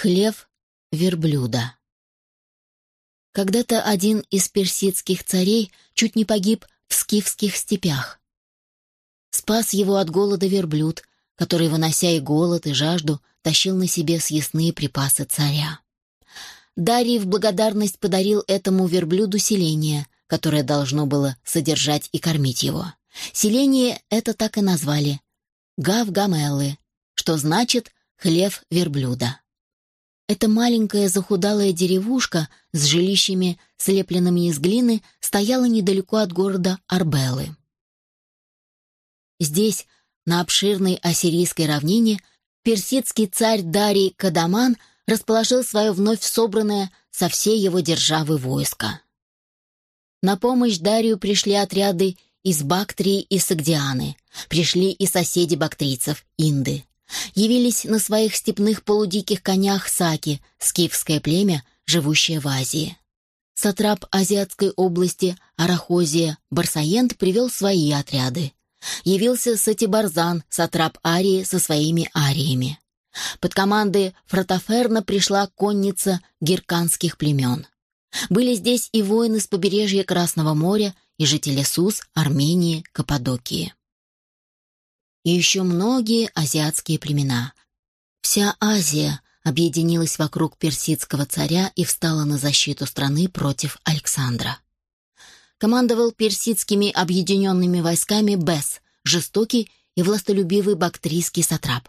Хлев верблюда. Когда-то один из персидских царей чуть не погиб в скифских степях. Спас его от голода верблюд, который, вынося и голод, и жажду, тащил на себе съестные припасы царя. Дарий в благодарность подарил этому верблюду селение, которое должно было содержать и кормить его. Селение это так и назвали — Гавгамеллы, что значит «хлев верблюда». Эта маленькая захудалая деревушка с жилищами, слепленными из глины, стояла недалеко от города Арбелы. Здесь, на обширной ассирийской равнине, персидский царь Дарий Кадаман расположил свое вновь собранное со всей его державы войско. На помощь Дарию пришли отряды из Бактрии и Сагдианы, пришли и соседи бактрийцев, инды явились на своих степных полудиких конях саки, скифское племя, живущее в Азии. Сатрап Азиатской области Арахозия Барсаент привел свои отряды. Явился Сатибарзан, сатрап Арии со своими ариями. Под командой Фротоферна пришла конница герканских племен. Были здесь и воины с побережья Красного моря, и жители Сус, Армении, Каппадокии и еще многие азиатские племена. Вся Азия объединилась вокруг персидского царя и встала на защиту страны против Александра. Командовал персидскими объединенными войсками Бес, жестокий и властолюбивый бактрийский сатрап.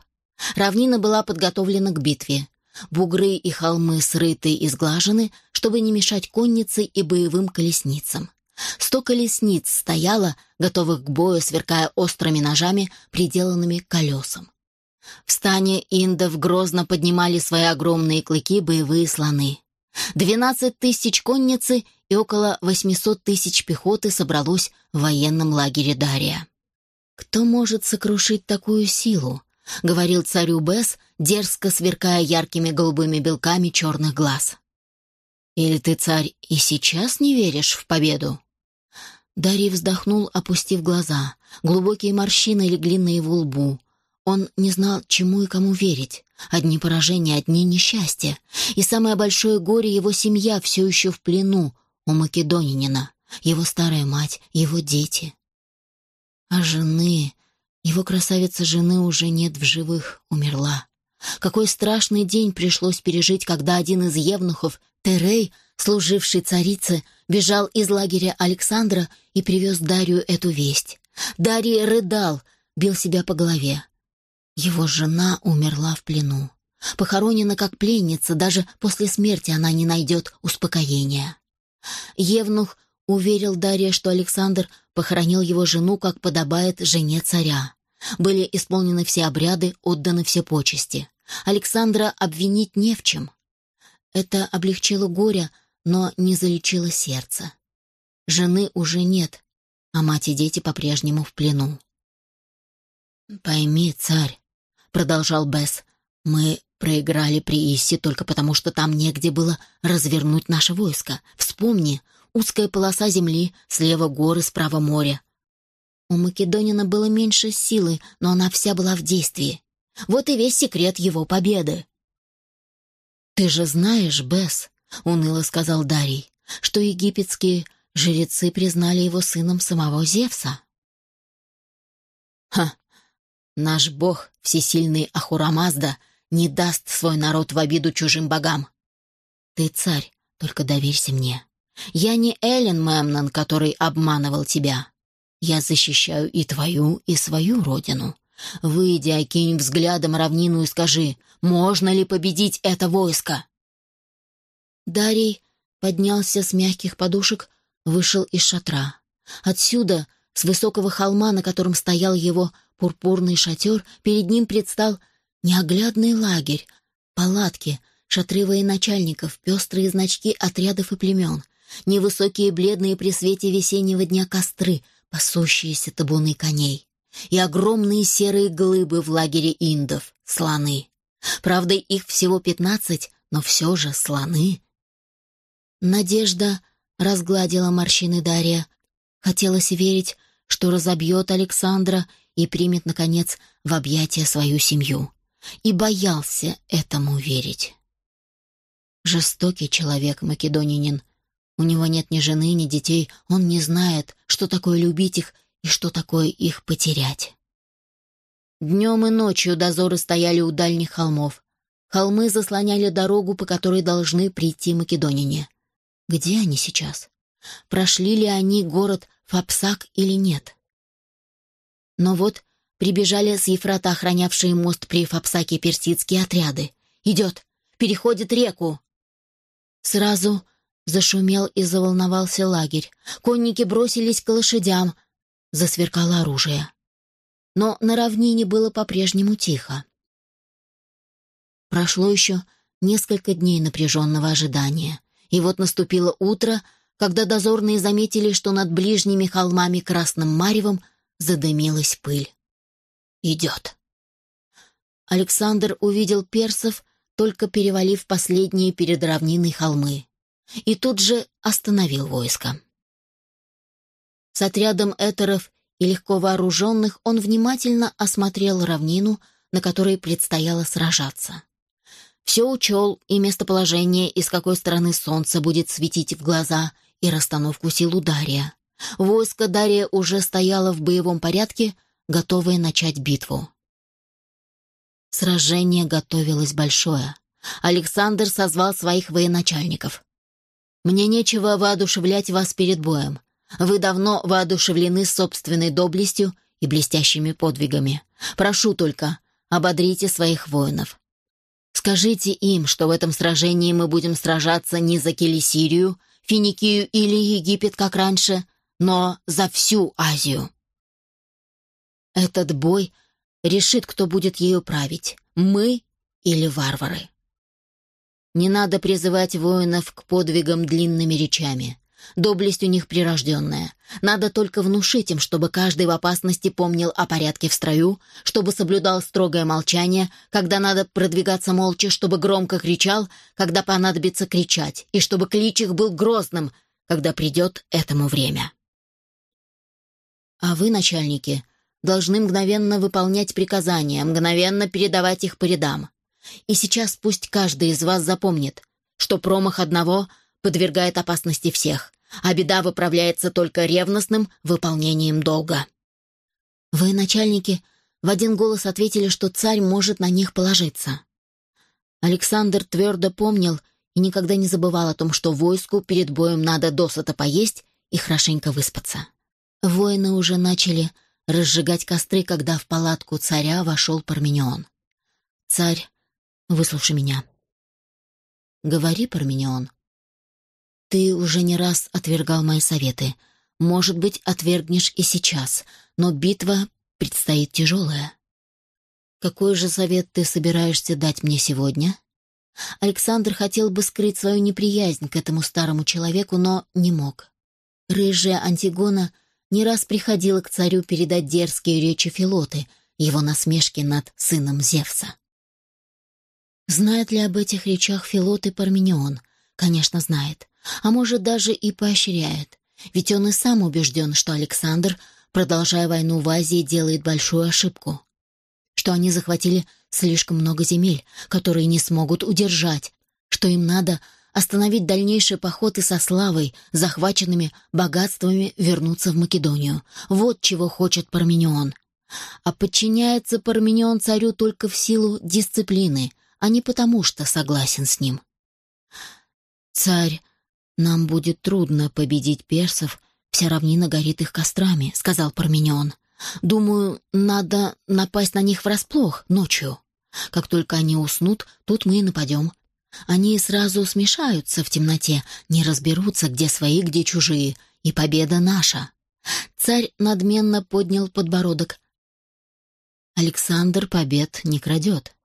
Равнина была подготовлена к битве. Бугры и холмы срыты и сглажены, чтобы не мешать коннице и боевым колесницам. Сто колесниц стояло, готовых к бою, сверкая острыми ножами, приделанными колесам. В стане индов грозно поднимали свои огромные клыки боевые слоны. Двенадцать тысяч конницы и около восьмисот тысяч пехоты собралось в военном лагере Дария. «Кто может сокрушить такую силу?» — говорил царю Бес, дерзко сверкая яркими голубыми белками черных глаз. «Или ты, царь, и сейчас не веришь в победу?» Дарий вздохнул, опустив глаза. Глубокие морщины легли на его лбу. Он не знал, чему и кому верить. Одни поражения, одни несчастья. И самое большое горе — его семья все еще в плену у Македонянина. Его старая мать, его дети. А жены... Его красавица жены уже нет в живых, умерла. Какой страшный день пришлось пережить, когда один из евнухов, Терей, служивший царице, бежал из лагеря Александра и привез Дарью эту весть. Дарий рыдал, бил себя по голове. Его жена умерла в плену. Похоронена как пленница, даже после смерти она не найдет успокоения. Евнух уверил Дарья, что Александр похоронил его жену, как подобает жене царя. Были исполнены все обряды, отданы все почести. Александра обвинить не в чем. Это облегчило горе, но не залечило сердце. Жены уже нет, а мать и дети по-прежнему в плену. «Пойми, царь», — продолжал Бесс, — «мы проиграли при Иссе только потому, что там негде было развернуть наше войско. Вспомни, узкая полоса земли, слева горы, справа море. У Македонина было меньше силы, но она вся была в действии. Вот и весь секрет его победы. «Ты же знаешь, Бесс», — уныло сказал Дарий, «что египетские жрецы признали его сыном самого Зевса». «Ха! Наш бог, всесильный Ахурамазда, не даст свой народ в обиду чужим богам. Ты царь, только доверься мне. Я не Эллен Мемнон, который обманывал тебя. Я защищаю и твою, и свою родину. Выйди, окинь взглядом равнину и скажи, можно ли победить это войско?» Дарий поднялся с мягких подушек, вышел из шатра. Отсюда, с высокого холма, на котором стоял его пурпурный шатер, перед ним предстал неоглядный лагерь, палатки, шатры военачальников, пестрые значки отрядов и племен, невысокие бледные при свете весеннего дня костры, пасущиеся табуны коней и огромные серые глыбы в лагере индов, слоны. Правда, их всего пятнадцать, но все же слоны. Надежда разгладила морщины Дарья. Хотелось верить, что разобьет Александра и примет, наконец, в объятия свою семью. И боялся этому верить. Жестокий человек, македонянин. У него нет ни жены, ни детей, он не знает, что такое любить их и что такое их потерять. Днем и ночью дозоры стояли у дальних холмов. Холмы заслоняли дорогу, по которой должны прийти македонине. Где они сейчас? Прошли ли они город Фапсак или нет? Но вот прибежали с Ефрата охранявшие мост при Фапсаке персидские отряды. «Идет! Переходит реку!» Сразу зашумел и заволновался лагерь. Конники бросились к лошадям. Засверкало оружие. Но на равнине было по-прежнему тихо. Прошло еще несколько дней напряженного ожидания. И вот наступило утро, когда дозорные заметили, что над ближними холмами Красным Маревом задымилась пыль. «Идет». Александр увидел персов, только перевалив последние перед равниной холмы, и тут же остановил войско. С отрядом этеров и легко вооруженных он внимательно осмотрел равнину, на которой предстояло сражаться. Все учел и местоположение, и с какой стороны солнце будет светить в глаза, и расстановку сил Дария. Войско Дария уже стояло в боевом порядке, готовое начать битву. Сражение готовилось большое. Александр созвал своих военачальников. «Мне нечего воодушевлять вас перед боем. Вы давно воодушевлены собственной доблестью и блестящими подвигами. Прошу только, ободрите своих воинов. Скажите им, что в этом сражении мы будем сражаться не за Келесирию, Финикию или Египет, как раньше, но за всю Азию. Этот бой решит, кто будет ею править, мы или варвары. Не надо призывать воинов к подвигам длинными речами. Доблесть у них прирожденная. Надо только внушить им, чтобы каждый в опасности помнил о порядке в строю, чтобы соблюдал строгое молчание, когда надо продвигаться молча, чтобы громко кричал, когда понадобится кричать, и чтобы клич их был грозным, когда придет этому время. А вы, начальники, должны мгновенно выполнять приказания, мгновенно передавать их по рядам. И сейчас пусть каждый из вас запомнит, что промах одного — подвергает опасности всех, а беда выправляется только ревностным выполнением долга. Вы, начальники, в один голос ответили, что царь может на них положиться. Александр твердо помнил и никогда не забывал о том, что войску перед боем надо досыта поесть и хорошенько выспаться. Воины уже начали разжигать костры, когда в палатку царя вошел Парменион. «Царь, выслушай меня». «Говори, Парменион», ты уже не раз отвергал мои советы. Может быть, отвергнешь и сейчас, но битва предстоит тяжелая. Какой же совет ты собираешься дать мне сегодня? Александр хотел бы скрыть свою неприязнь к этому старому человеку, но не мог. Рыжая Антигона не раз приходила к царю передать дерзкие речи Филоты, его насмешки над сыном Зевса. Знает ли об этих речах Филоты Парменион? Конечно, знает а может даже и поощряет. Ведь он и сам убежден, что Александр, продолжая войну в Азии, делает большую ошибку. Что они захватили слишком много земель, которые не смогут удержать, что им надо остановить дальнейший поход и со славой, захваченными богатствами вернуться в Македонию. Вот чего хочет Парменион. А подчиняется Парменион царю только в силу дисциплины, а не потому, что согласен с ним. Царь «Нам будет трудно победить персов, вся равнина горит их кострами», — сказал Парменион. «Думаю, надо напасть на них врасплох, ночью. Как только они уснут, тут мы и нападем. Они сразу смешаются в темноте, не разберутся, где свои, где чужие, и победа наша». Царь надменно поднял подбородок. Александр побед не крадет.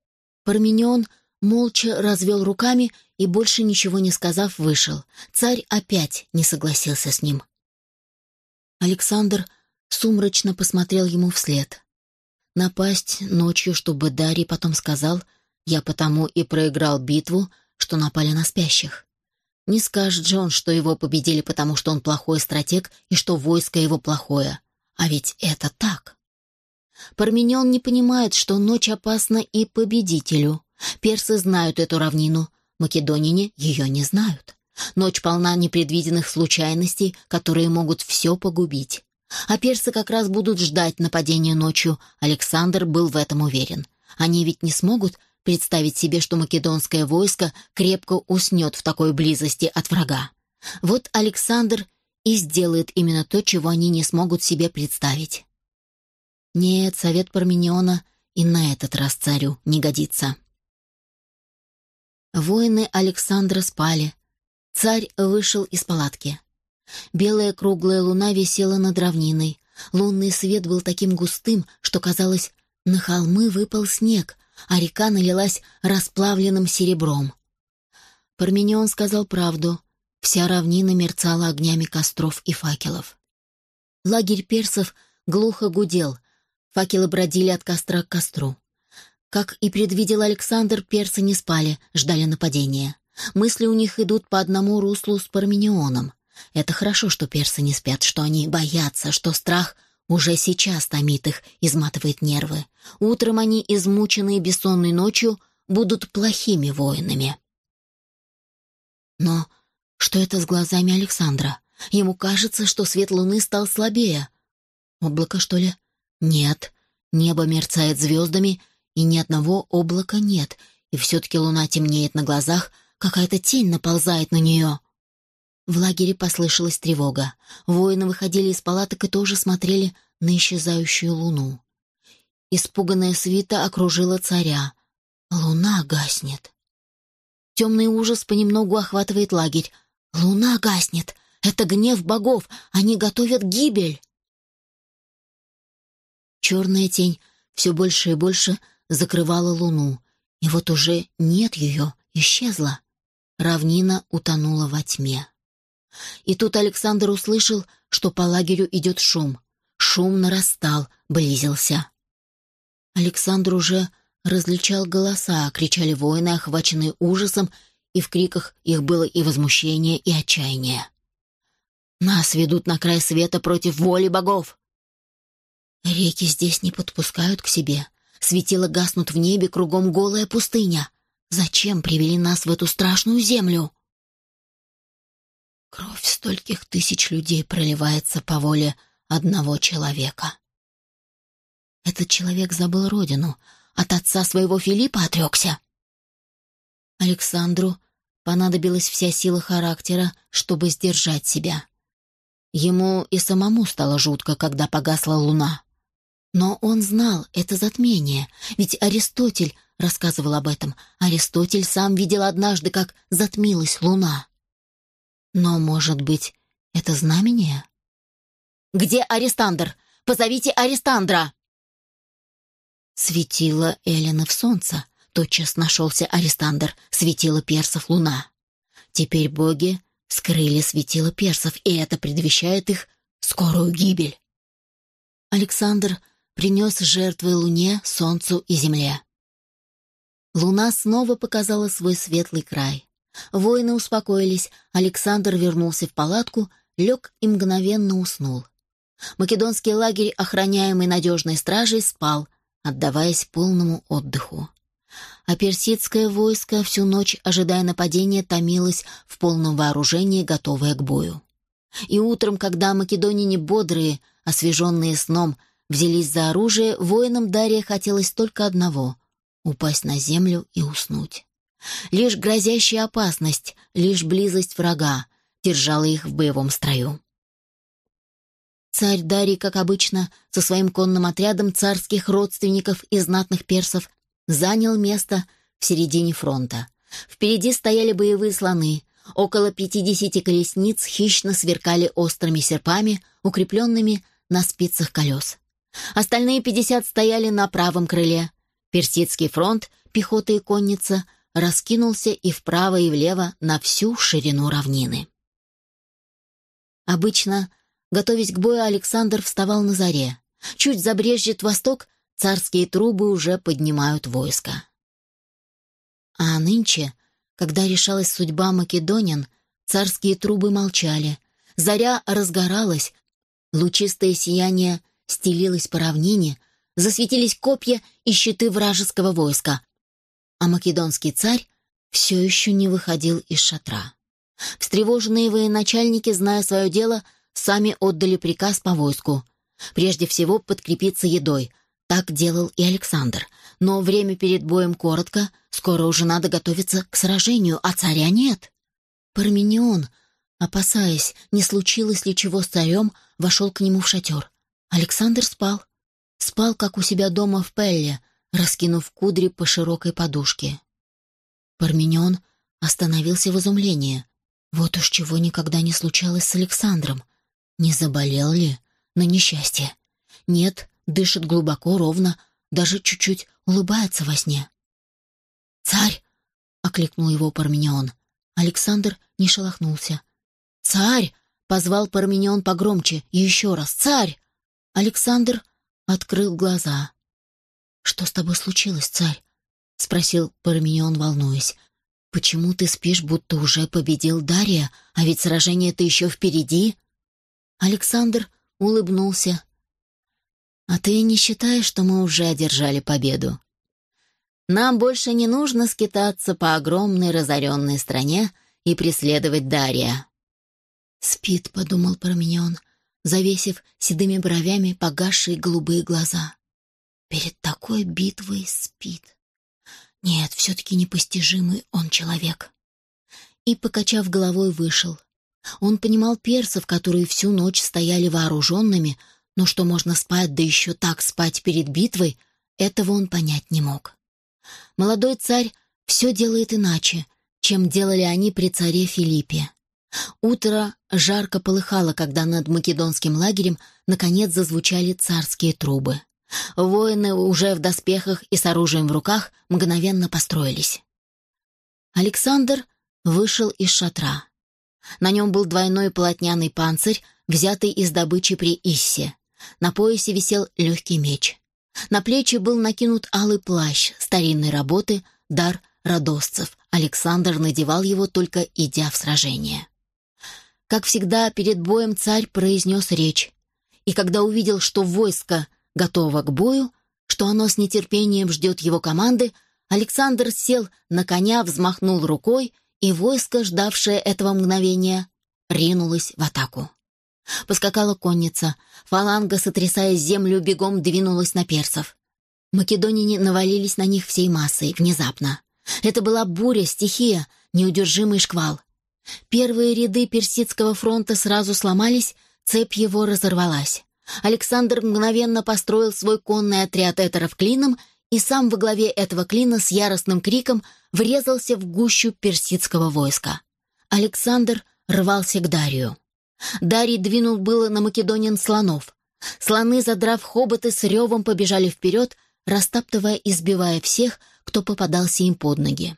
Парменион молча развел руками и, больше ничего не сказав, вышел. Царь опять не согласился с ним. Александр сумрачно посмотрел ему вслед. Напасть ночью, чтобы Дарий потом сказал, «Я потому и проиграл битву, что напали на спящих». Не скажет же он, что его победили, потому что он плохой стратег и что войско его плохое. А ведь это так. Парменион не понимает, что ночь опасна и победителю. Персы знают эту равнину, македонине ее не знают. Ночь полна непредвиденных случайностей, которые могут все погубить. А персы как раз будут ждать нападения ночью, Александр был в этом уверен. Они ведь не смогут представить себе, что македонское войско крепко уснет в такой близости от врага. Вот Александр и сделает именно то, чего они не смогут себе представить. Нет, совет Пармениона и на этот раз царю не годится. Воины Александра спали. Царь вышел из палатки. Белая круглая луна висела над равниной. Лунный свет был таким густым, что, казалось, на холмы выпал снег, а река налилась расплавленным серебром. Парменион сказал правду. Вся равнина мерцала огнями костров и факелов. Лагерь персов глухо гудел, факелы бродили от костра к костру. Как и предвидел Александр, персы не спали, ждали нападения. Мысли у них идут по одному руслу с Парменионом. Это хорошо, что персы не спят, что они боятся, что страх уже сейчас томит их, изматывает нервы. Утром они, измученные бессонной ночью, будут плохими воинами. Но что это с глазами Александра? Ему кажется, что свет луны стал слабее. Облако, что ли? Нет. Небо мерцает звездами, и ни одного облака нет, и все-таки луна темнеет на глазах, какая-то тень наползает на нее. В лагере послышалась тревога. Воины выходили из палаток и тоже смотрели на исчезающую луну. Испуганная свита окружила царя. Луна гаснет. Темный ужас понемногу охватывает лагерь. Луна гаснет. Это гнев богов. Они готовят гибель. Черная тень все больше и больше закрывала луну. И вот уже нет ее, исчезла. Равнина утонула во тьме. И тут Александр услышал, что по лагерю идет шум. Шум нарастал, близился. Александр уже различал голоса, кричали воины, охваченные ужасом, и в криках их было и возмущение, и отчаяние. «Нас ведут на край света против воли богов!» Реки здесь не подпускают к себе. Светила гаснут в небе, кругом голая пустыня. Зачем привели нас в эту страшную землю? Кровь стольких тысяч людей проливается по воле одного человека. Этот человек забыл родину, от отца своего Филиппа отрекся. Александру понадобилась вся сила характера, чтобы сдержать себя. Ему и самому стало жутко, когда погасла луна. Но он знал это затмение, ведь Аристотель рассказывал об этом. Аристотель сам видел однажды, как затмилась луна. Но, может быть, это знамение? «Где Арестандр? Позовите Арестандра!» Светило Эллина в солнце. Тотчас нашелся Арестандр, светило персов луна. Теперь боги скрыли светило персов, и это предвещает их скорую гибель. Александр принес жертвы луне, солнцу и земле. Луна снова показала свой светлый край. Воины успокоились, Александр вернулся в палатку, лег и мгновенно уснул. Македонский лагерь, охраняемый надежной стражей, спал, отдаваясь полному отдыху. А персидское войско, всю ночь ожидая нападения, томилось в полном вооружении, готовое к бою. И утром, когда македонине бодрые, освеженные сном, взялись за оружие, воинам Дарья хотелось только одного — упасть на землю и уснуть. Лишь грозящая опасность, лишь близость врага держала их в боевом строю. Царь Дарий, как обычно, со своим конным отрядом царских родственников и знатных персов занял место в середине фронта. Впереди стояли боевые слоны. Около пятидесяти колесниц хищно сверкали острыми серпами, укрепленными на спицах колес. Остальные пятьдесят стояли на правом крыле. Персидский фронт, пехота и конница раскинулся и вправо, и влево на всю ширину равнины. Обычно, готовясь к бою, Александр вставал на заре. Чуть забрежет восток, царские трубы уже поднимают войско. А нынче, когда решалась судьба македонян, царские трубы молчали. Заря разгоралась, лучистое сияние стелилось по равнине, засветились копья и щиты вражеского войска, а македонский царь все еще не выходил из шатра. Встревоженные военачальники, зная свое дело, сами отдали приказ по войску. Прежде всего подкрепиться едой. Так делал и Александр. Но время перед боем коротко, скоро уже надо готовиться к сражению, а царя нет. Парменион, опасаясь, не случилось ли чего с царем, вошел к нему в шатер. Александр спал. Спал, как у себя дома в Пелле, раскинув кудри по широкой подушке. Парменион остановился в изумлении. Вот уж чего никогда не случалось с Александром. Не заболел ли? На несчастье. Нет, дышит глубоко, ровно, даже чуть-чуть улыбается во сне. «Царь!» — окликнул его Парменион. Александр не шелохнулся. «Царь!» — позвал Парменион погромче. И еще раз. «Царь!» Александр открыл глаза. «Что с тобой случилось, царь?» — спросил Парменион, волнуясь. «Почему ты спишь, будто уже победил Дарья, а ведь сражение-то еще впереди?» Александр улыбнулся. «А ты не считаешь, что мы уже одержали победу? Нам больше не нужно скитаться по огромной разоренной стране и преследовать Дарья». «Спит», — подумал Парменион, завесив седыми бровями погасшие голубые глаза. «Перед такой битвой спит». Нет, все-таки непостижимый он человек. И, покачав головой, вышел. Он понимал персов, которые всю ночь стояли вооруженными, но что можно спать, да еще так спать перед битвой, этого он понять не мог. Молодой царь все делает иначе, чем делали они при царе Филиппе. Утро жарко полыхало, когда над македонским лагерем наконец зазвучали царские трубы. Воины уже в доспехах и с оружием в руках мгновенно построились. Александр вышел из шатра. На нем был двойной полотняный панцирь, взятый из добычи при Иссе. На поясе висел легкий меч. На плечи был накинут алый плащ старинной работы, дар родосцев. Александр надевал его только идя в сражение. Как всегда, перед боем царь произнес речь. И когда увидел, что войско готово к бою, что оно с нетерпением ждет его команды, Александр сел на коня, взмахнул рукой, и войско, ждавшее этого мгновения, ринулось в атаку. Поскакала конница, фаланга, сотрясая землю, бегом двинулась на персов. Македонине навалились на них всей массой, внезапно. Это была буря, стихия, неудержимый шквал. Первые ряды персидского фронта сразу сломались, цепь его разорвалась. Александр мгновенно построил свой конный отряд этеров клином и сам во главе этого клина с яростным криком врезался в гущу персидского войска. Александр рвался к Дарию. Дарий двинул было на македонин слонов. Слоны, задрав хоботы, с ревом побежали вперед, растаптывая и сбивая всех, кто попадался им под ноги.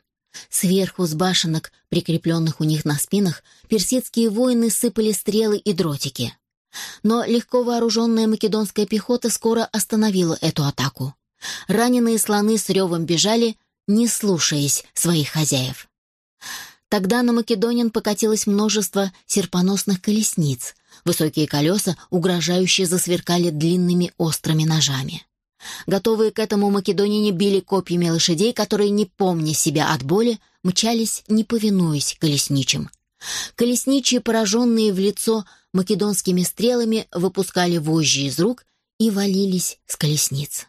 Сверху с башенок, прикрепленных у них на спинах, персидские воины сыпали стрелы и дротики. Но легко вооруженная македонская пехота скоро остановила эту атаку. Раненые слоны с ревом бежали, не слушаясь своих хозяев. Тогда на Македонин покатилось множество серпоносных колесниц. Высокие колеса угрожающе засверкали длинными острыми ножами. Готовые к этому македонине били копьями лошадей, которые, не помня себя от боли, мчались, не повинуясь колесничим. Колесничие, пораженные в лицо македонскими стрелами, выпускали вожжи из рук и валились с колесниц.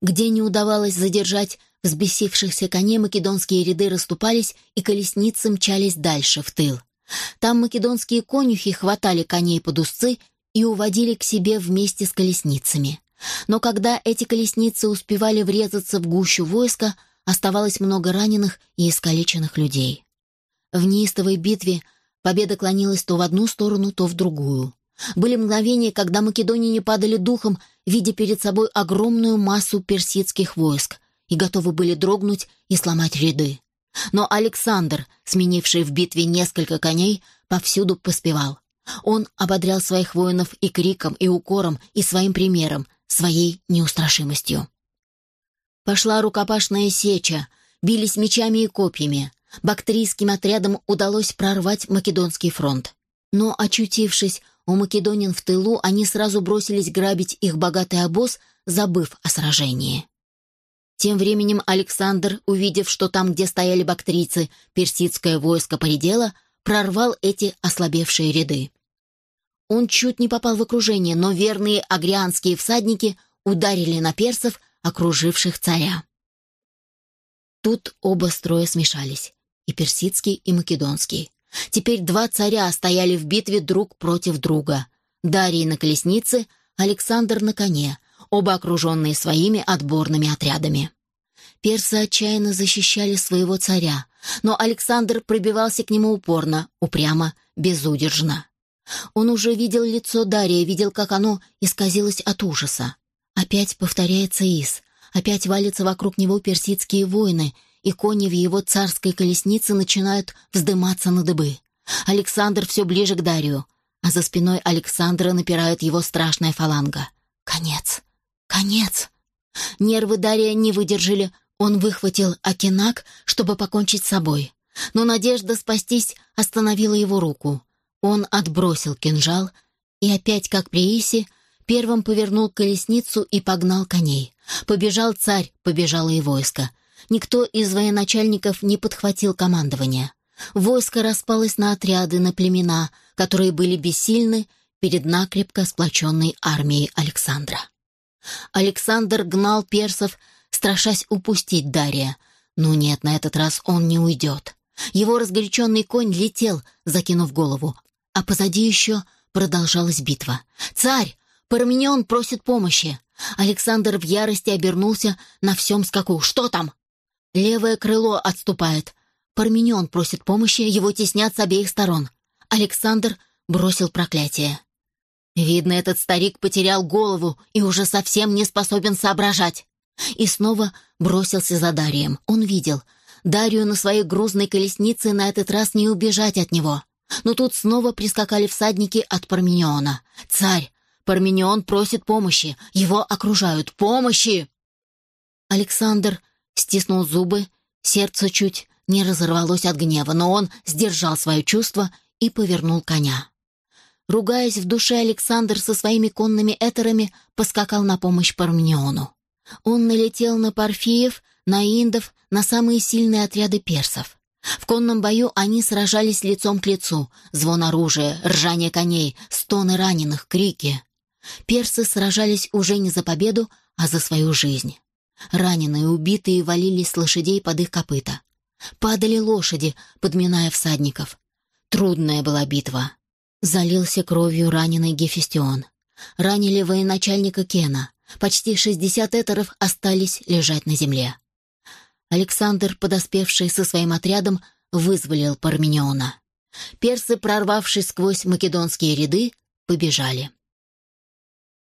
Где не удавалось задержать взбесившихся коней, македонские ряды расступались, и колесницы мчались дальше, в тыл. Там македонские конюхи хватали коней под узцы и уводили к себе вместе с колесницами. Но когда эти колесницы успевали врезаться в гущу войска, оставалось много раненых и искалеченных людей. В неистовой битве победа клонилась то в одну сторону, то в другую. Были мгновения, когда македоняне падали духом, видя перед собой огромную массу персидских войск, и готовы были дрогнуть и сломать ряды. Но Александр, сменивший в битве несколько коней, повсюду поспевал. Он ободрял своих воинов и криком, и укором, и своим примером, своей неустрашимостью. Пошла рукопашная сеча, бились мечами и копьями. Бактрийским отрядам удалось прорвать Македонский фронт. Но, очутившись у македонин в тылу, они сразу бросились грабить их богатый обоз, забыв о сражении. Тем временем Александр, увидев, что там, где стояли бактрийцы, персидское войско поредело, прорвал эти ослабевшие ряды. Он чуть не попал в окружение, но верные агрианские всадники ударили на персов, окруживших царя. Тут оба строя смешались, и персидский, и македонский. Теперь два царя стояли в битве друг против друга. Дарий на колеснице, Александр на коне, оба окруженные своими отборными отрядами. Персы отчаянно защищали своего царя, но Александр пробивался к нему упорно, упрямо, безудержно. Он уже видел лицо Дария, видел, как оно исказилось от ужаса. Опять повторяется Ис, опять валятся вокруг него персидские воины, и кони в его царской колеснице начинают вздыматься на дыбы. Александр все ближе к Дарию, а за спиной Александра напирает его страшная фаланга. Конец! Конец! Нервы Дария не выдержали, он выхватил Акинак, чтобы покончить с собой. Но надежда спастись остановила его руку. Он отбросил кинжал и опять, как при Исе, первым повернул колесницу и погнал коней. Побежал царь, побежало и войско. Никто из военачальников не подхватил командование. Войско распалось на отряды, на племена, которые были бессильны перед накрепко сплоченной армией Александра. Александр гнал персов, страшась упустить Дария. Но нет, на этот раз он не уйдет. Его разгоряченный конь летел, закинув голову, а позади еще продолжалась битва. «Царь! Парменион просит помощи!» Александр в ярости обернулся на всем скаку. «Что там?» Левое крыло отступает. Парменион просит помощи, его теснят с обеих сторон. Александр бросил проклятие. Видно, этот старик потерял голову и уже совсем не способен соображать. И снова бросился за Дарием. Он видел. Дарию на своей грузной колеснице на этот раз не убежать от него. Но тут снова прискакали всадники от Пармениона. «Царь! Парменион просит помощи! Его окружают! Помощи!» Александр стиснул зубы, сердце чуть не разорвалось от гнева, но он сдержал свое чувство и повернул коня. Ругаясь в душе, Александр со своими конными этерами поскакал на помощь Пармениону. Он налетел на парфиев, на индов, на самые сильные отряды персов. В конном бою они сражались лицом к лицу. Звон оружия, ржание коней, стоны раненых, крики. Персы сражались уже не за победу, а за свою жизнь. Раненые, убитые валились с лошадей под их копыта. Падали лошади, подминая всадников. Трудная была битва. Залился кровью раненый Гефестион. Ранили военачальника Кена. Почти шестьдесят этеров остались лежать на земле. Александр, подоспевший со своим отрядом, вызволил Пармениона. Персы, прорвавшись сквозь македонские ряды, побежали.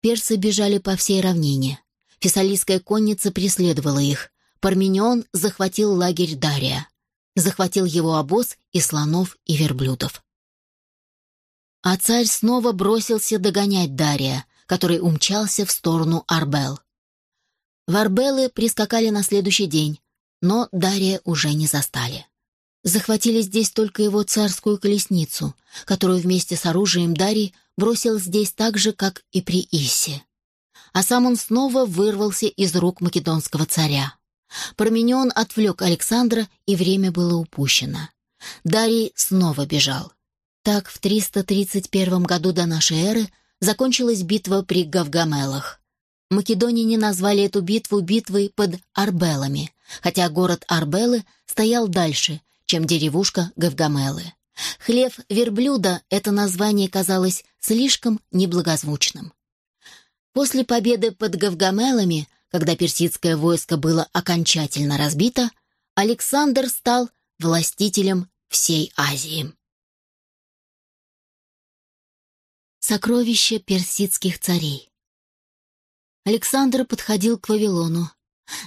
Персы бежали по всей равнине. Фессалийская конница преследовала их. Парменион захватил лагерь Дария. Захватил его обоз и слонов, и верблюдов. А царь снова бросился догонять Дария, который умчался в сторону Арбел. В Арбелы прискакали на следующий день, но Дария уже не застали. Захватили здесь только его царскую колесницу, которую вместе с оружием Дарий бросил здесь так же, как и при Исе а сам он снова вырвался из рук македонского царя. Парменион отвлек Александра, и время было упущено. Дарий снова бежал. Так в 331 году до нашей эры закончилась битва при Гавгамелах. Македоняне назвали эту битву битвой под Арбелами, хотя город Арбелы стоял дальше, чем деревушка Гавгамелы. Хлев верблюда это название казалось слишком неблагозвучным. После победы под Гавгамелами, когда персидское войско было окончательно разбито, Александр стал властителем всей Азии. Сокровища персидских царей Александр подходил к Вавилону.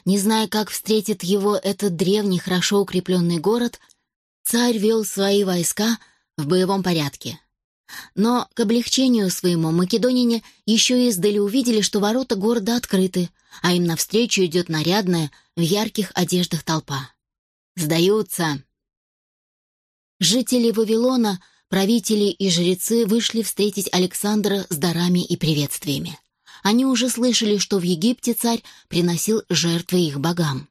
Не зная, как встретит его этот древний, хорошо укрепленный город, царь вел свои войска в боевом порядке. Но к облегчению своему македонине еще издали увидели, что ворота города открыты, а им навстречу идет нарядная, в ярких одеждах толпа. «Сдаются!» Жители Вавилона, правители и жрецы вышли встретить Александра с дарами и приветствиями. Они уже слышали, что в Египте царь приносил жертвы их богам.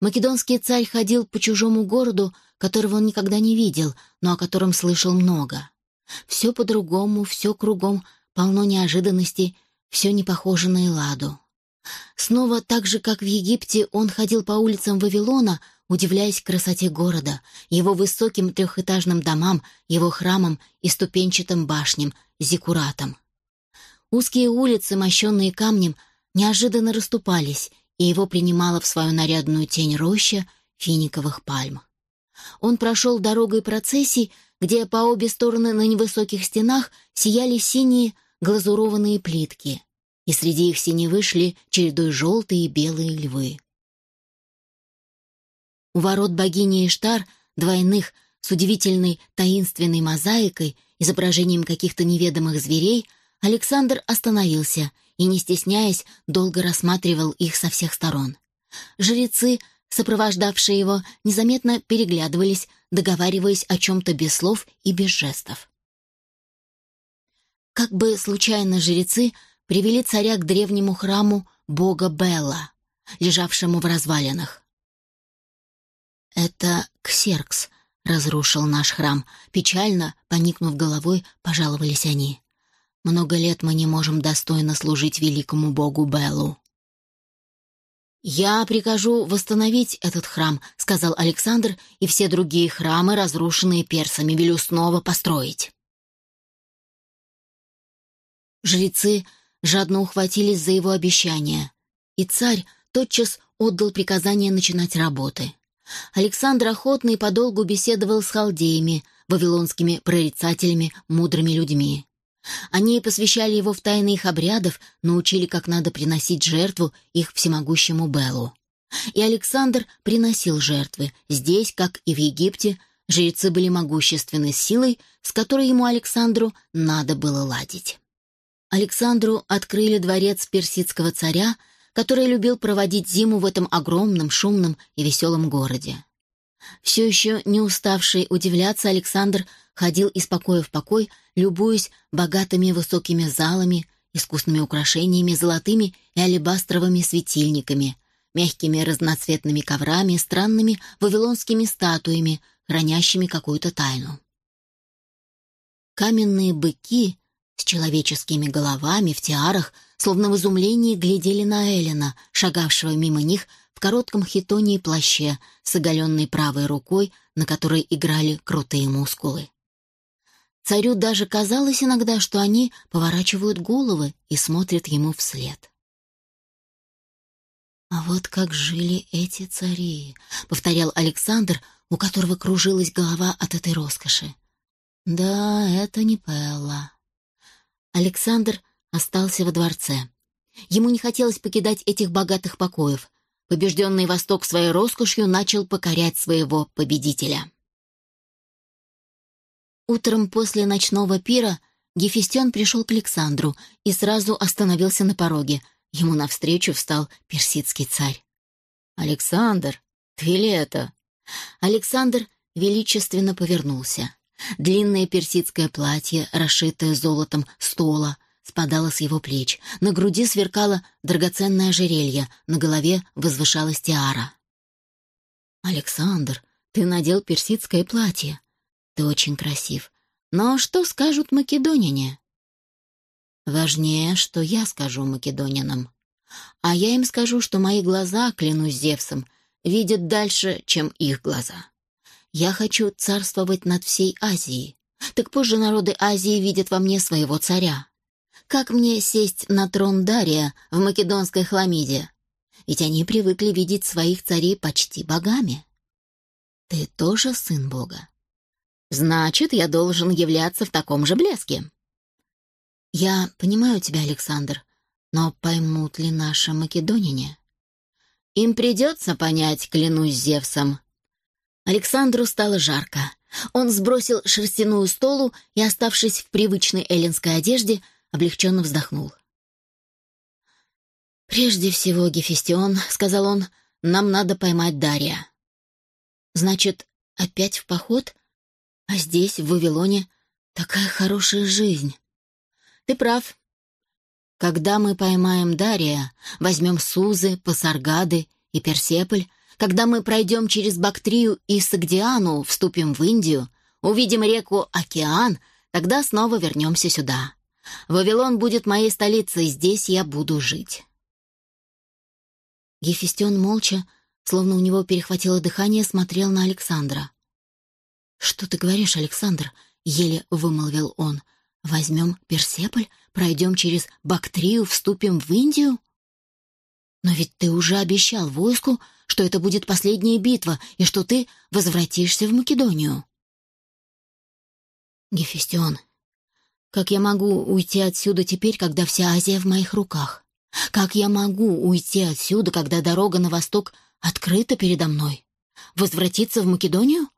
Македонский царь ходил по чужому городу, которого он никогда не видел, но о котором слышал много. Все по-другому, все кругом, полно неожиданностей, все не похоже на Эладу. Снова так же, как в Египте, он ходил по улицам Вавилона, удивляясь красоте города, его высоким трехэтажным домам, его храмам и ступенчатым башням, зиккуратам. Узкие улицы, мощенные камнем, неожиданно расступались, и его принимала в свою нарядную тень роща финиковых пальм. Он прошел дорогой процессий, где по обе стороны на невысоких стенах сияли синие глазурованные плитки, и среди их синевы шли чередой желтые и белые львы. У ворот богини Иштар, двойных, с удивительной таинственной мозаикой, изображением каких-то неведомых зверей, Александр остановился и, не стесняясь, долго рассматривал их со всех сторон. Жрецы, сопровождавшие его, незаметно переглядывались, договариваясь о чем-то без слов и без жестов. Как бы случайно жрецы привели царя к древнему храму бога Белла, лежавшему в развалинах. «Это Ксеркс», — разрушил наш храм. Печально, поникнув головой, пожаловались они. Много лет мы не можем достойно служить великому богу Беллу. «Я прикажу восстановить этот храм», — сказал Александр, «и все другие храмы, разрушенные персами, велю снова построить». Жрецы жадно ухватились за его обещание, и царь тотчас отдал приказание начинать работы. Александр охотно и подолгу беседовал с халдеями, вавилонскими прорицателями, мудрыми людьми. Они посвящали его в тайны их обрядов, научили, как надо приносить жертву их всемогущему Беллу. И Александр приносил жертвы. Здесь, как и в Египте, жрецы были могущественны силой, с которой ему, Александру, надо было ладить. Александру открыли дворец персидского царя, который любил проводить зиму в этом огромном, шумном и веселом городе. Все еще не уставший удивляться, Александр ходил из покоя в покой, любуясь богатыми высокими залами, искусными украшениями, золотыми и алебастровыми светильниками, мягкими разноцветными коврами, странными вавилонскими статуями, хранящими какую-то тайну. Каменные быки с человеческими головами в тиарах, словно в изумлении глядели на Эллина, шагавшего мимо них в коротком хитоне и плаще с оголенной правой рукой, на которой играли крутые мускулы. Царю даже казалось иногда, что они поворачивают головы и смотрят ему вслед. «А вот как жили эти цари», — повторял Александр, у которого кружилась голова от этой роскоши. «Да, это не Пелла». Александр остался во дворце. Ему не хотелось покидать этих богатых покоев. Побежденный Восток своей роскошью начал покорять своего победителя. Утром после ночного пира Гефестион пришел к Александру и сразу остановился на пороге. Ему навстречу встал персидский царь. «Александр, ты ли это?» Александр величественно повернулся. Длинное персидское платье, расшитое золотом стола, спадало с его плеч. На груди сверкало драгоценное ожерелье, на голове возвышалась тиара. «Александр, ты надел персидское платье. Ты очень красив. Но что скажут македоняне? Важнее, что я скажу македонянам. А я им скажу, что мои глаза, клянусь Зевсом, видят дальше, чем их глаза. Я хочу царствовать над всей Азией. Так позже народы Азии видят во мне своего царя. Как мне сесть на трон Дария в македонской хламиде? Ведь они привыкли видеть своих царей почти богами. Ты тоже сын бога. Значит, я должен являться в таком же блеске. Я понимаю тебя, Александр, но поймут ли наши македонине? Им придется понять, клянусь Зевсом. Александру стало жарко. Он сбросил шерстяную столу и, оставшись в привычной эллинской одежде, облегченно вздохнул. «Прежде всего, Гефестион, — сказал он, — нам надо поймать Дарья». «Значит, опять в поход?» А здесь, в Вавилоне, такая хорошая жизнь. Ты прав. Когда мы поймаем Дария, возьмем Сузы, Пасаргады и Персеполь, когда мы пройдем через Бактрию и Сагдиану, вступим в Индию, увидим реку Океан, тогда снова вернемся сюда. Вавилон будет моей столицей, здесь я буду жить». Гефестион молча, словно у него перехватило дыхание, смотрел на Александра. «Что ты говоришь, Александр?» — еле вымолвил он. «Возьмем Персеполь, пройдем через Бактрию, вступим в Индию?» «Но ведь ты уже обещал войску, что это будет последняя битва и что ты возвратишься в Македонию». «Гефестион, как я могу уйти отсюда теперь, когда вся Азия в моих руках? Как я могу уйти отсюда, когда дорога на восток открыта передо мной? Возвратиться в Македонию?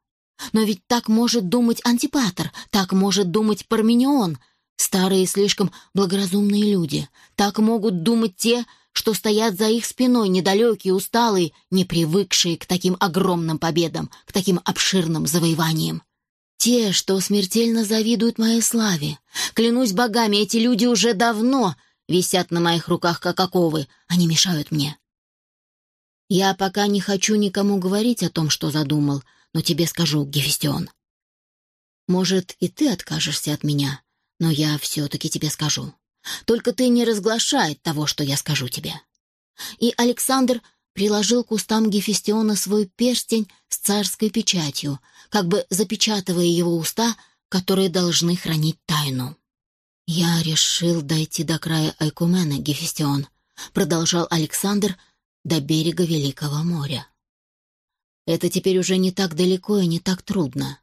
Но ведь так может думать Антипатр, так может думать Парменион, старые слишком благоразумные люди. Так могут думать те, что стоят за их спиной, недалекие, усталые, не привыкшие к таким огромным победам, к таким обширным завоеваниям. Те, что смертельно завидуют моей славе. Клянусь богами, эти люди уже давно висят на моих руках, как оковы. Они мешают мне. Я пока не хочу никому говорить о том, что задумал, но тебе скажу, Гефестион. Может, и ты откажешься от меня, но я все-таки тебе скажу. Только ты не разглашай того, что я скажу тебе». И Александр приложил к устам Гефестиона свой перстень с царской печатью, как бы запечатывая его уста, которые должны хранить тайну. «Я решил дойти до края Айкумена, Гефестион», — продолжал Александр, — «до берега Великого моря». Это теперь уже не так далеко и не так трудно.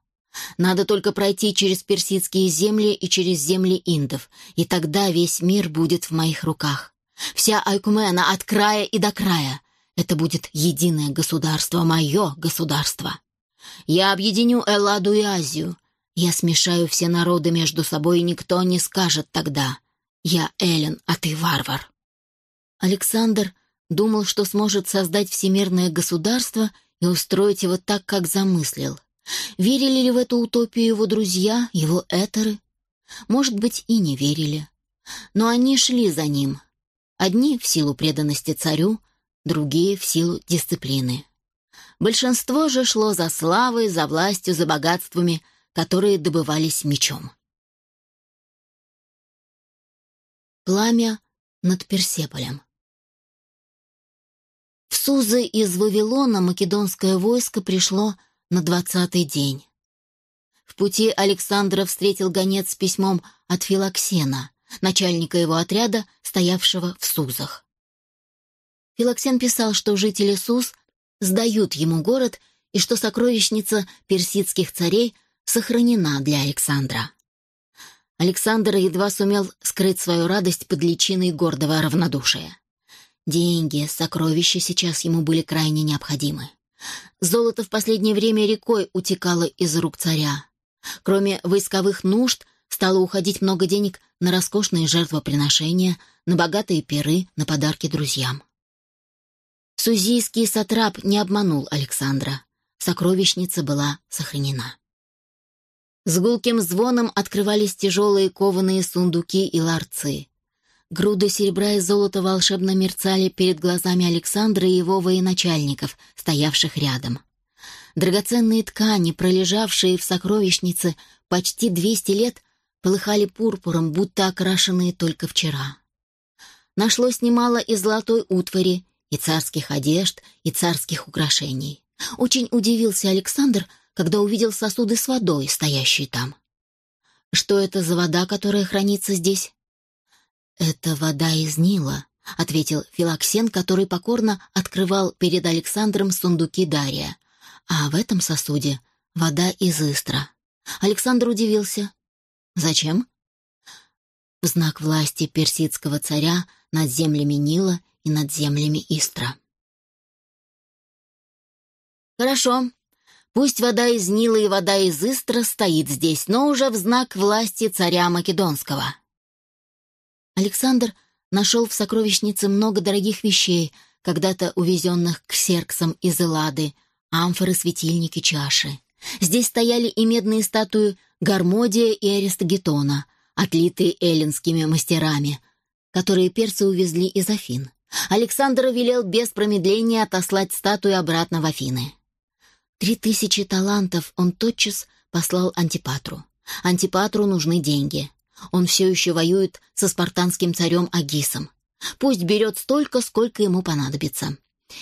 Надо только пройти через персидские земли и через земли индов, и тогда весь мир будет в моих руках. Вся Айкумена от края и до края. Это будет единое государство, мое государство. Я объединю Элладу и Азию. Я смешаю все народы между собой, и никто не скажет тогда «Я Эллен, а ты варвар». Александр думал, что сможет создать всемирное государство и устроить его так, как замыслил. Верили ли в эту утопию его друзья, его этеры? Может быть, и не верили. Но они шли за ним. Одни в силу преданности царю, другие в силу дисциплины. Большинство же шло за славой, за властью, за богатствами, которые добывались мечом. Пламя над Персеполем. В Сузы из Вавилона македонское войско пришло на двадцатый день. В пути Александра встретил гонец с письмом от Филоксена, начальника его отряда, стоявшего в Сузах. Филоксен писал, что жители Суз сдают ему город и что сокровищница персидских царей сохранена для Александра. Александр едва сумел скрыть свою радость под личиной гордого равнодушия. Деньги, сокровища сейчас ему были крайне необходимы. Золото в последнее время рекой утекало из рук царя. Кроме войсковых нужд, стало уходить много денег на роскошные жертвоприношения, на богатые пиры, на подарки друзьям. Сузийский сатрап не обманул Александра. Сокровищница была сохранена. С гулким звоном открывались тяжелые кованые сундуки и ларцы. Груды серебра и золота волшебно мерцали перед глазами Александра и его военачальников, стоявших рядом. Драгоценные ткани, пролежавшие в сокровищнице почти 200 лет, полыхали пурпуром, будто окрашенные только вчера. Нашлось немало и золотой утвари, и царских одежд, и царских украшений. Очень удивился Александр, когда увидел сосуды с водой, стоящие там. Что это за вода, которая хранится здесь? «Это вода из Нила», — ответил Филоксен, который покорно открывал перед Александром сундуки Дария. «А в этом сосуде вода из Истра». Александр удивился. «Зачем?» «В знак власти персидского царя над землями Нила и над землями Истра». «Хорошо. Пусть вода из Нила и вода из Истра стоит здесь, но уже в знак власти царя Македонского». Александр нашел в сокровищнице много дорогих вещей, когда-то увезенных к серксам из Эллады, амфоры, светильники, чаши. Здесь стояли и медные статуи Гармодия и Аристогетона, отлитые эллинскими мастерами, которые персы увезли из Афин. Александр велел без промедления отослать статую обратно в Афины. Три тысячи талантов он тотчас послал Антипатру. Антипатру нужны деньги. Он все еще воюет со спартанским царем Агисом. Пусть берет столько, сколько ему понадобится.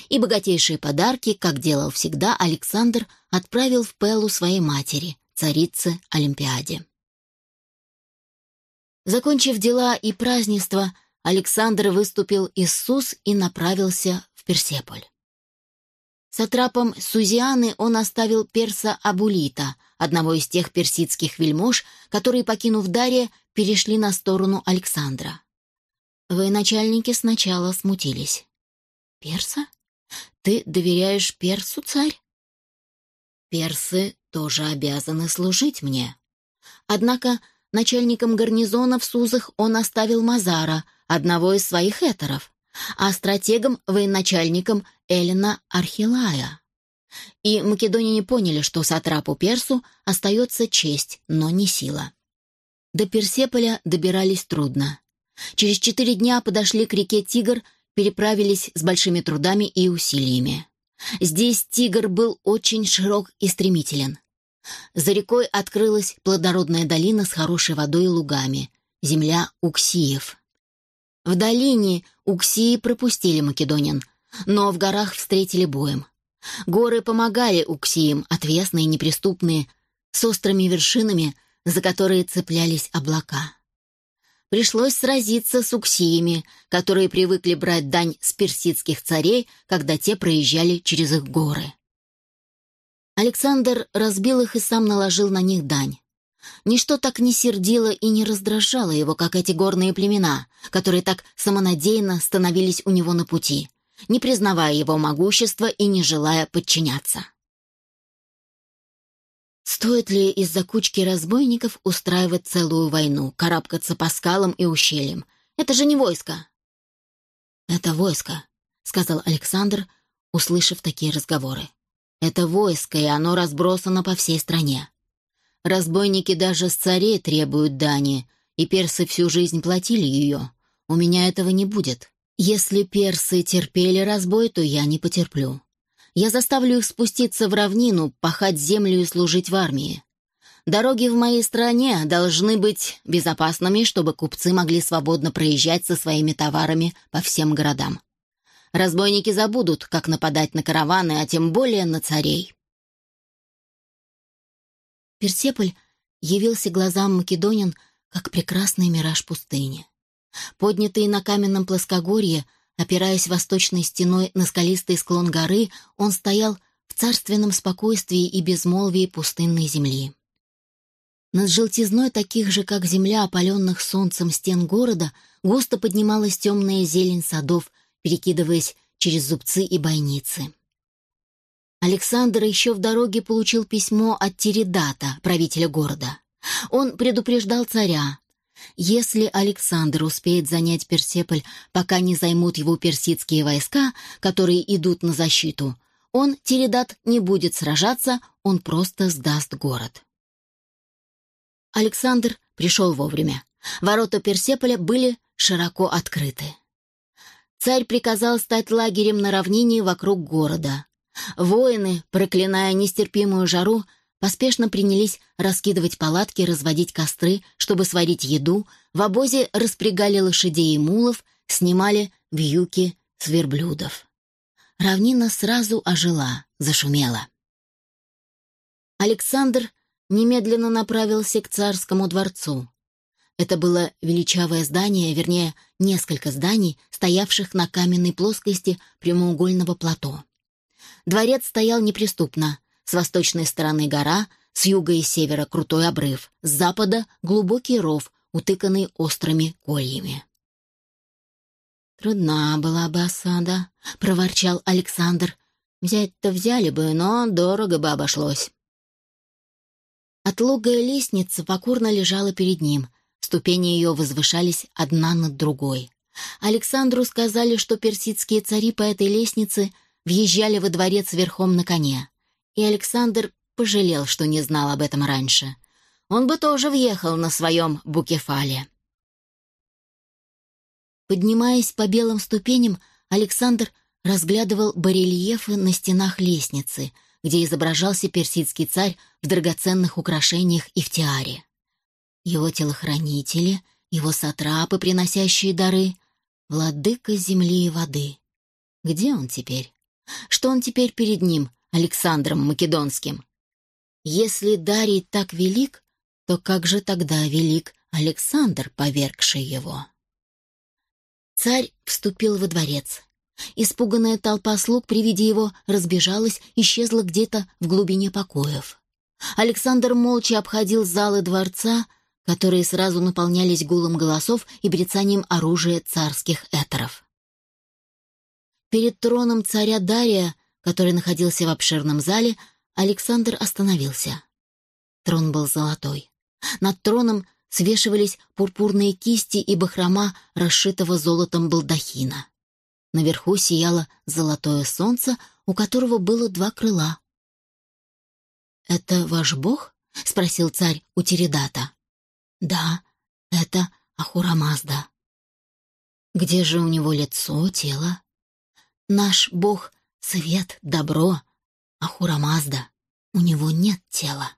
И богатейшие подарки, как делал всегда, Александр отправил в Пеллу своей матери, царице Олимпиаде. Закончив дела и празднества, Александр выступил из Сус и направился в Персеполь. Сатрапом Сузианы он оставил перса Абулита, одного из тех персидских вельмож, которые, покинув Дария, перешли на сторону Александра. Военачальники сначала смутились. «Перса? Ты доверяешь персу, царь?» «Персы тоже обязаны служить мне». Однако начальником гарнизона в Сузах он оставил Мазара, одного из своих этеров, а стратегом, военачальником Элена Архилая. И македоняне поняли, что сатрапу Персу остается честь, но не сила. До Персеполя добирались трудно. Через четыре дня подошли к реке Тигр, переправились с большими трудами и усилиями. Здесь Тигр был очень широк и стремителен. За рекой открылась плодородная долина с хорошей водой и лугами, земля Уксиев. В долине Уксии пропустили македонян, но в горах встретили боем. Горы помогали Уксиям, отвесные, неприступные, с острыми вершинами, за которые цеплялись облака. Пришлось сразиться с Уксиями, которые привыкли брать дань с персидских царей, когда те проезжали через их горы. Александр разбил их и сам наложил на них дань. Ничто так не сердило и не раздражало его, как эти горные племена, которые так самонадеянно становились у него на пути, не признавая его могущества и не желая подчиняться. Стоит ли из-за кучки разбойников устраивать целую войну, карабкаться по скалам и ущельям? Это же не войско. «Это войско», — сказал Александр, услышав такие разговоры. «Это войско, и оно разбросано по всей стране. Разбойники даже с царей требуют дани, и персы всю жизнь платили ее. У меня этого не будет. Если персы терпели разбой, то я не потерплю. Я заставлю их спуститься в равнину, пахать землю и служить в армии. Дороги в моей стране должны быть безопасными, чтобы купцы могли свободно проезжать со своими товарами по всем городам. Разбойники забудут, как нападать на караваны, а тем более на царей. Персеполь явился глазам македонин, как прекрасный мираж пустыни. Поднятый на каменном плоскогорье, опираясь восточной стеной на скалистый склон горы, он стоял в царственном спокойствии и безмолвии пустынной земли. Над желтизной таких же, как земля, опаленных солнцем стен города, густо поднималась темная зелень садов, перекидываясь через зубцы и бойницы. Александр еще в дороге получил письмо от Тиридата, правителя города. Он предупреждал царя. Если Александр успеет занять Персеполь, пока не займут его персидские войска, которые идут на защиту, он, Тиридат, не будет сражаться, он просто сдаст город. Александр пришел вовремя. Ворота Персеполя были широко открыты. Царь приказал стать лагерем на равнине вокруг города. Воины, проклиная нестерпимую жару, поспешно принялись раскидывать палатки, разводить костры, чтобы сварить еду, в обозе распрягали лошадей и мулов, снимали вьюки с верблюдов. Равнина сразу ожила, зашумела. Александр немедленно направился к царскому дворцу. Это было величавое здание, вернее, несколько зданий, стоявших на каменной плоскости прямоугольного плато. Дворец стоял неприступно. С восточной стороны гора, с юга и севера крутой обрыв, с запада глубокий ров, утыканный острыми кольями. «Трудна была бы осада», — проворчал Александр. «Взять-то взяли бы, но дорого бы обошлось». Отлогая лестница покорно лежала перед ним. Ступени ее возвышались одна над другой. Александру сказали, что персидские цари по этой лестнице — въезжали во дворец верхом на коне. И Александр пожалел, что не знал об этом раньше. Он бы тоже въехал на своем букефале. Поднимаясь по белым ступеням, Александр разглядывал барельефы на стенах лестницы, где изображался персидский царь в драгоценных украшениях и в тиаре. Его телохранители, его сатрапы, приносящие дары, владыка земли и воды. Где он теперь? Что он теперь перед ним, Александром Македонским? Если Дарий так велик, то как же тогда велик Александр, повергший его? Царь вступил во дворец. Испуганная толпа слуг при виде его разбежалась, исчезла где-то в глубине покоев. Александр молча обходил залы дворца, которые сразу наполнялись гулом голосов и брецанием оружия царских этеров. Перед троном царя Дария, который находился в обширном зале, Александр остановился. Трон был золотой. Над троном свешивались пурпурные кисти и бахрома расшитого золотом балдахина. Наверху сияло золотое солнце, у которого было два крыла. «Это ваш бог?» — спросил царь у Тиридата. «Да, это Ахурамазда». «Где же у него лицо, тело?» «Наш бог — свет, добро, Ахурамазда. У него нет тела».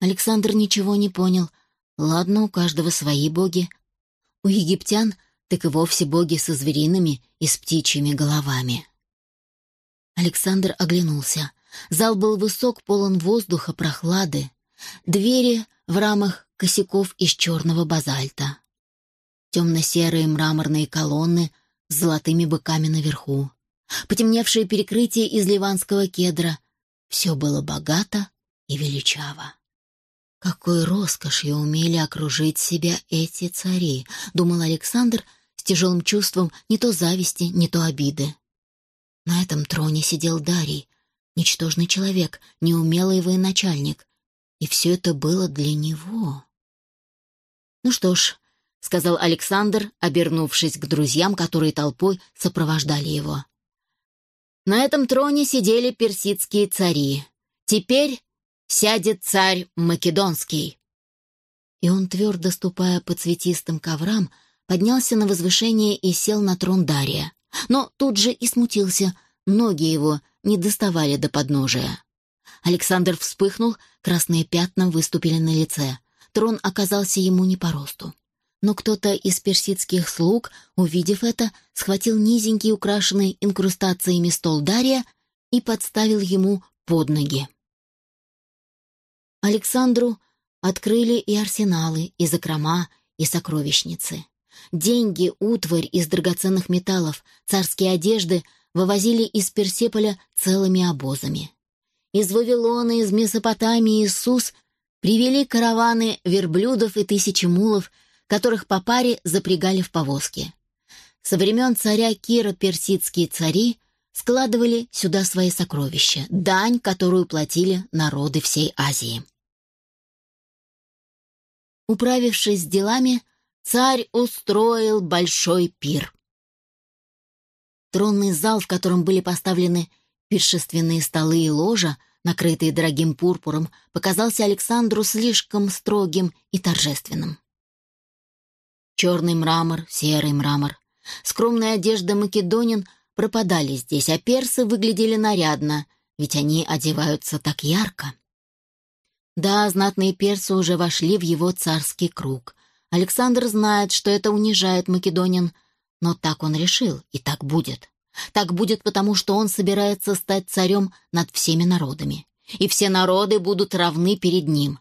Александр ничего не понял. Ладно, у каждого свои боги. У египтян так и вовсе боги со звериными и с птичьими головами. Александр оглянулся. Зал был высок, полон воздуха, прохлады. Двери в рамах косяков из черного базальта. Темно-серые мраморные колонны золотыми быками наверху. Потемневшее перекрытие из ливанского кедра. Все было богато и величаво. Какой роскошью умели окружить себя эти цари, думал Александр с тяжелым чувством не то зависти, не то обиды. На этом троне сидел Дарий, ничтожный человек, неумелый военачальник, и все это было для него. «Ну что ж», — сказал Александр, обернувшись к друзьям, которые толпой сопровождали его. «На этом троне сидели персидские цари. Теперь сядет царь Македонский». И он, твердо ступая по цветистым коврам, поднялся на возвышение и сел на трон Дария. Но тут же и смутился, ноги его не доставали до подножия. Александр вспыхнул, красные пятна выступили на лице. Трон оказался ему не по росту. Но кто-то из персидских слуг, увидев это, схватил низенький, украшенный инкрустациями стол Дария и подставил ему под ноги. Александру открыли и арсеналы, и закрома, и сокровищницы. Деньги, утварь из драгоценных металлов, царские одежды вывозили из Персеполя целыми обозами. Из Вавилона, из Месопотамии Иисус привели караваны верблюдов и тысячи мулов, которых по паре запрягали в повозки. Со времен царя Кира персидские цари складывали сюда свои сокровища, дань, которую платили народы всей Азии. Управившись делами, царь устроил большой пир. Тронный зал, в котором были поставлены пиршественные столы и ложа, накрытые дорогим пурпуром, показался Александру слишком строгим и торжественным. Черный мрамор, серый мрамор, скромная одежда македонин пропадали здесь, а персы выглядели нарядно, ведь они одеваются так ярко. Да, знатные персы уже вошли в его царский круг. Александр знает, что это унижает македонин, но так он решил, и так будет. Так будет потому, что он собирается стать царем над всеми народами. И все народы будут равны перед ним.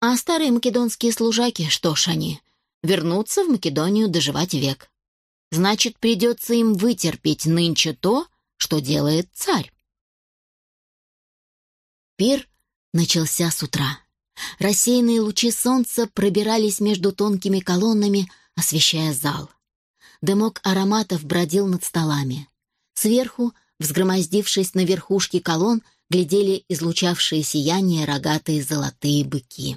А старые македонские служаки, что ж они, вернутся в Македонию доживать век. Значит, придется им вытерпеть нынче то, что делает царь. Пир начался с утра. Рассеянные лучи солнца пробирались между тонкими колоннами, освещая зал. Дымок ароматов бродил над столами. Сверху, взгромоздившись на верхушки колонн, глядели излучавшие сияние рогатые золотые быки.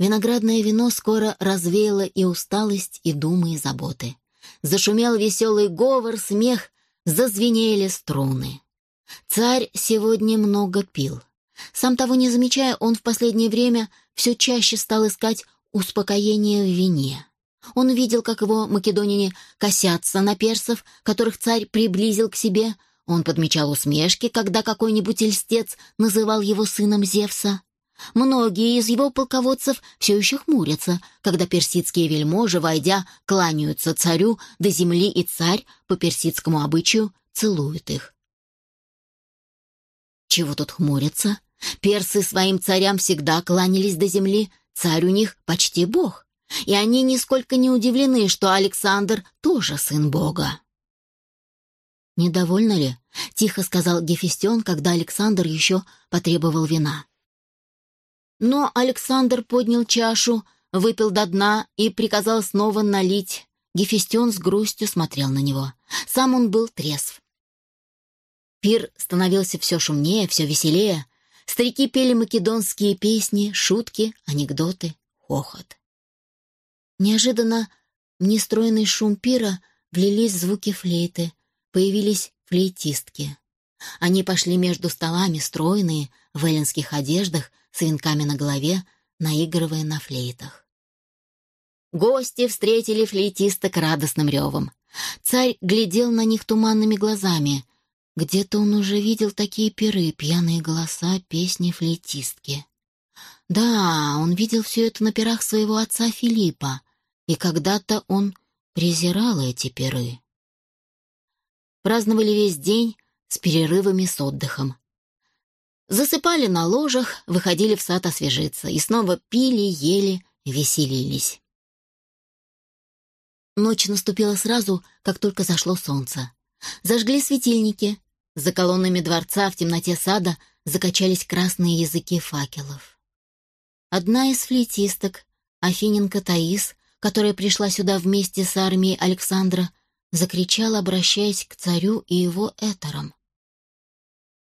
Виноградное вино скоро развеяло и усталость, и думы, и заботы. Зашумел веселый говор, смех, зазвенели струны. Царь сегодня много пил. Сам того не замечая, он в последнее время все чаще стал искать успокоение в вине. Он видел, как его македонине косятся на персов, которых царь приблизил к себе. Он подмечал усмешки, когда какой-нибудь льстец называл его сыном Зевса. Многие из его полководцев все еще хмурятся, когда персидские вельможи, войдя, кланяются царю до земли, и царь, по персидскому обычаю, целует их. Чего тут хмурятся? Персы своим царям всегда кланялись до земли, царь у них почти бог и они нисколько не удивлены, что Александр тоже сын Бога. «Недовольна ли?» — тихо сказал Гефестион, когда Александр еще потребовал вина. Но Александр поднял чашу, выпил до дна и приказал снова налить. Гефестион с грустью смотрел на него. Сам он был трезв. Пир становился все шумнее, все веселее. Старики пели македонские песни, шутки, анекдоты, хохот. Неожиданно в нестроенный шум пира влились звуки флейты, появились флейтистки. Они пошли между столами, стройные, в эллинских одеждах, с венками на голове, наигрывая на флейтах. Гости встретили флейтисток радостным ревом. Царь глядел на них туманными глазами. Где-то он уже видел такие пиры, пьяные голоса, песни флейтистки. Да, он видел все это на пирах своего отца Филиппа, и когда-то он презирал эти пиры. Праздновали весь день с перерывами с отдыхом. Засыпали на ложах, выходили в сад освежиться и снова пили, ели, веселились. Ночь наступила сразу, как только зашло солнце. Зажгли светильники. За колоннами дворца в темноте сада закачались красные языки факелов. Одна из флейтисток, Афиненко Таис, которая пришла сюда вместе с армией Александра, закричала, обращаясь к царю и его эторам.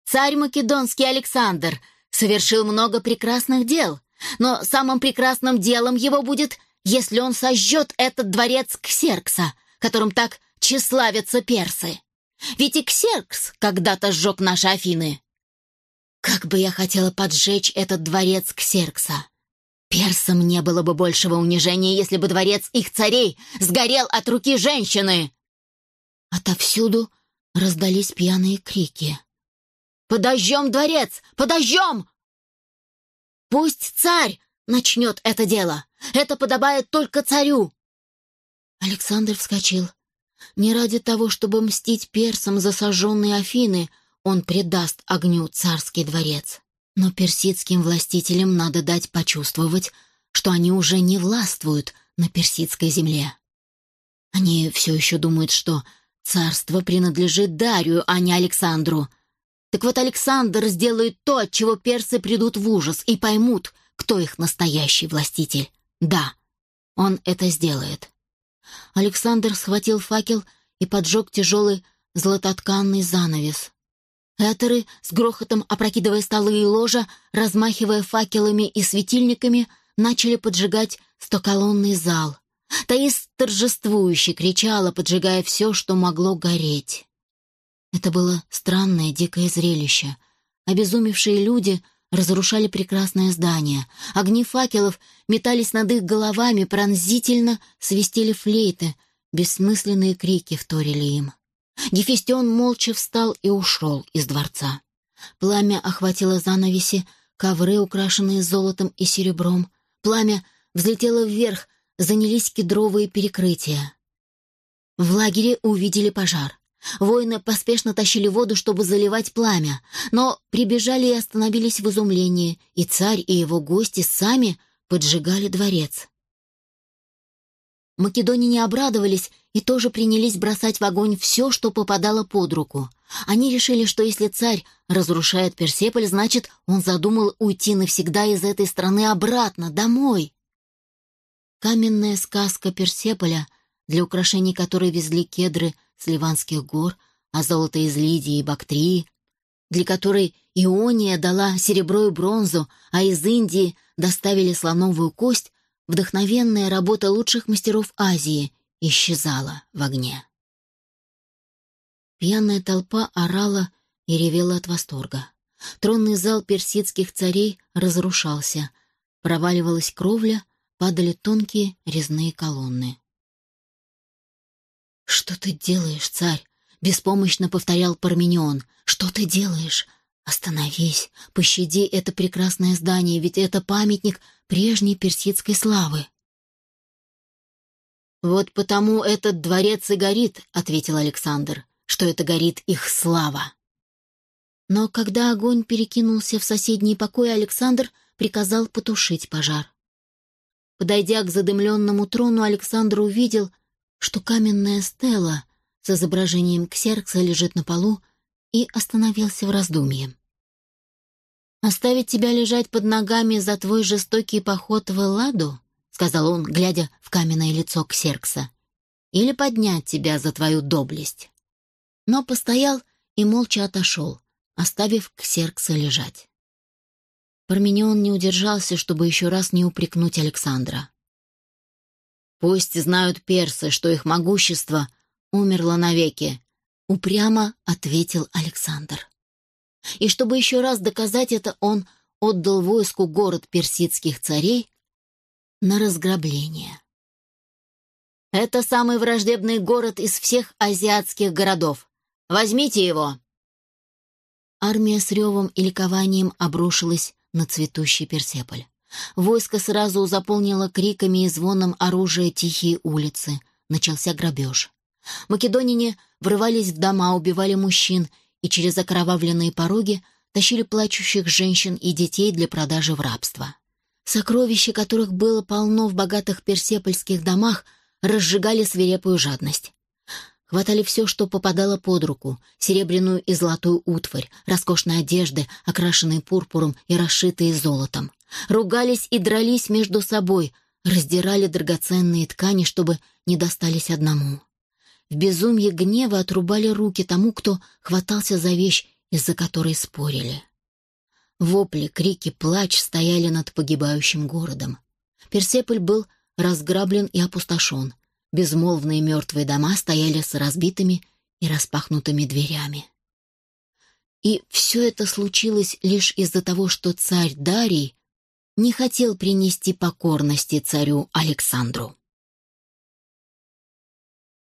«Царь Македонский Александр совершил много прекрасных дел, но самым прекрасным делом его будет, если он сожжет этот дворец Ксеркса, которым так тщеславятся персы. Ведь и Ксеркс когда-то сжег наши Афины. Как бы я хотела поджечь этот дворец Ксеркса!» Персам не было бы большего унижения, если бы дворец их царей сгорел от руки женщины. Отовсюду раздались пьяные крики. «Подожжем дворец! Подожжем!» «Пусть царь начнет это дело! Это подобает только царю!» Александр вскочил. Не ради того, чтобы мстить персам за сожженные Афины, он предаст огню царский дворец. Но персидским властителям надо дать почувствовать, что они уже не властвуют на персидской земле. Они все еще думают, что царство принадлежит Дарию, а не Александру. Так вот Александр сделает то, от чего персы придут в ужас и поймут, кто их настоящий властитель. Да, он это сделает. Александр схватил факел и поджег тяжелый златотканный занавес. Этеры, с грохотом опрокидывая столы и ложа, размахивая факелами и светильниками, начали поджигать стоколонный зал. Таис торжествующе кричала, поджигая все, что могло гореть. Это было странное, дикое зрелище. Обезумевшие люди разрушали прекрасное здание. Огни факелов метались над их головами, пронзительно свистели флейты, бессмысленные крики вторили им. Гефестион молча встал и ушел из дворца. Пламя охватило занавеси, ковры, украшенные золотом и серебром. Пламя взлетело вверх, занялись кедровые перекрытия. В лагере увидели пожар. Воины поспешно тащили воду, чтобы заливать пламя, но прибежали и остановились в изумлении, и царь и его гости сами поджигали дворец. Македонине обрадовались и тоже принялись бросать в огонь все, что попадало под руку. Они решили, что если царь разрушает Персеполь, значит, он задумал уйти навсегда из этой страны обратно, домой. Каменная сказка Персеполя, для украшений которой везли кедры с Ливанских гор, а золото из Лидии и Бактрии, для которой Иония дала серебро и бронзу, а из Индии доставили слоновую кость, вдохновенная работа лучших мастеров Азии исчезала в огне. Пьяная толпа орала и ревела от восторга. Тронный зал персидских царей разрушался. Проваливалась кровля, падали тонкие резные колонны. «Что ты делаешь, царь?» — беспомощно повторял Парменион. «Что ты делаешь? Остановись, пощади это прекрасное здание, ведь это памятник прежней персидской славы». «Вот потому этот дворец и горит», — ответил Александр, — «что это горит их слава». Но когда огонь перекинулся в соседний покой, Александр приказал потушить пожар. Подойдя к задымленному трону, Александр увидел, что каменная стела с изображением Ксеркса лежит на полу и остановился в раздумье. «Оставить тебя лежать под ногами за твой жестокий поход в Элладу?» — сказал он, глядя в каменное лицо Ксеркса. «Или поднять тебя за твою доблесть?» Но постоял и молча отошел, оставив Ксеркса лежать. Парменион не удержался, чтобы еще раз не упрекнуть Александра. «Пусть знают персы, что их могущество умерло навеки», — упрямо ответил Александр. И чтобы еще раз доказать это, он отдал войску город персидских царей на разграбление. «Это самый враждебный город из всех азиатских городов. Возьмите его!» Армия с ревом и ликованием обрушилась на цветущий Персеполь. Войско сразу заполнило криками и звоном оружия тихие улицы. Начался грабеж. Македонине врывались в дома, убивали мужчин и через окровавленные пороги тащили плачущих женщин и детей для продажи в рабство. Сокровища, которых было полно в богатых персепольских домах, разжигали свирепую жадность. Хватали все, что попадало под руку, серебряную и золотую утварь, роскошные одежды, окрашенные пурпуром и расшитые золотом. Ругались и дрались между собой, раздирали драгоценные ткани, чтобы не достались одному. В безумье гнева отрубали руки тому, кто хватался за вещь, из-за которой спорили. Вопли, крики, плач стояли над погибающим городом. Персеполь был разграблен и опустошен — Безмолвные мертвые дома стояли с разбитыми и распахнутыми дверями. И все это случилось лишь из-за того, что царь Дарий не хотел принести покорности царю Александру.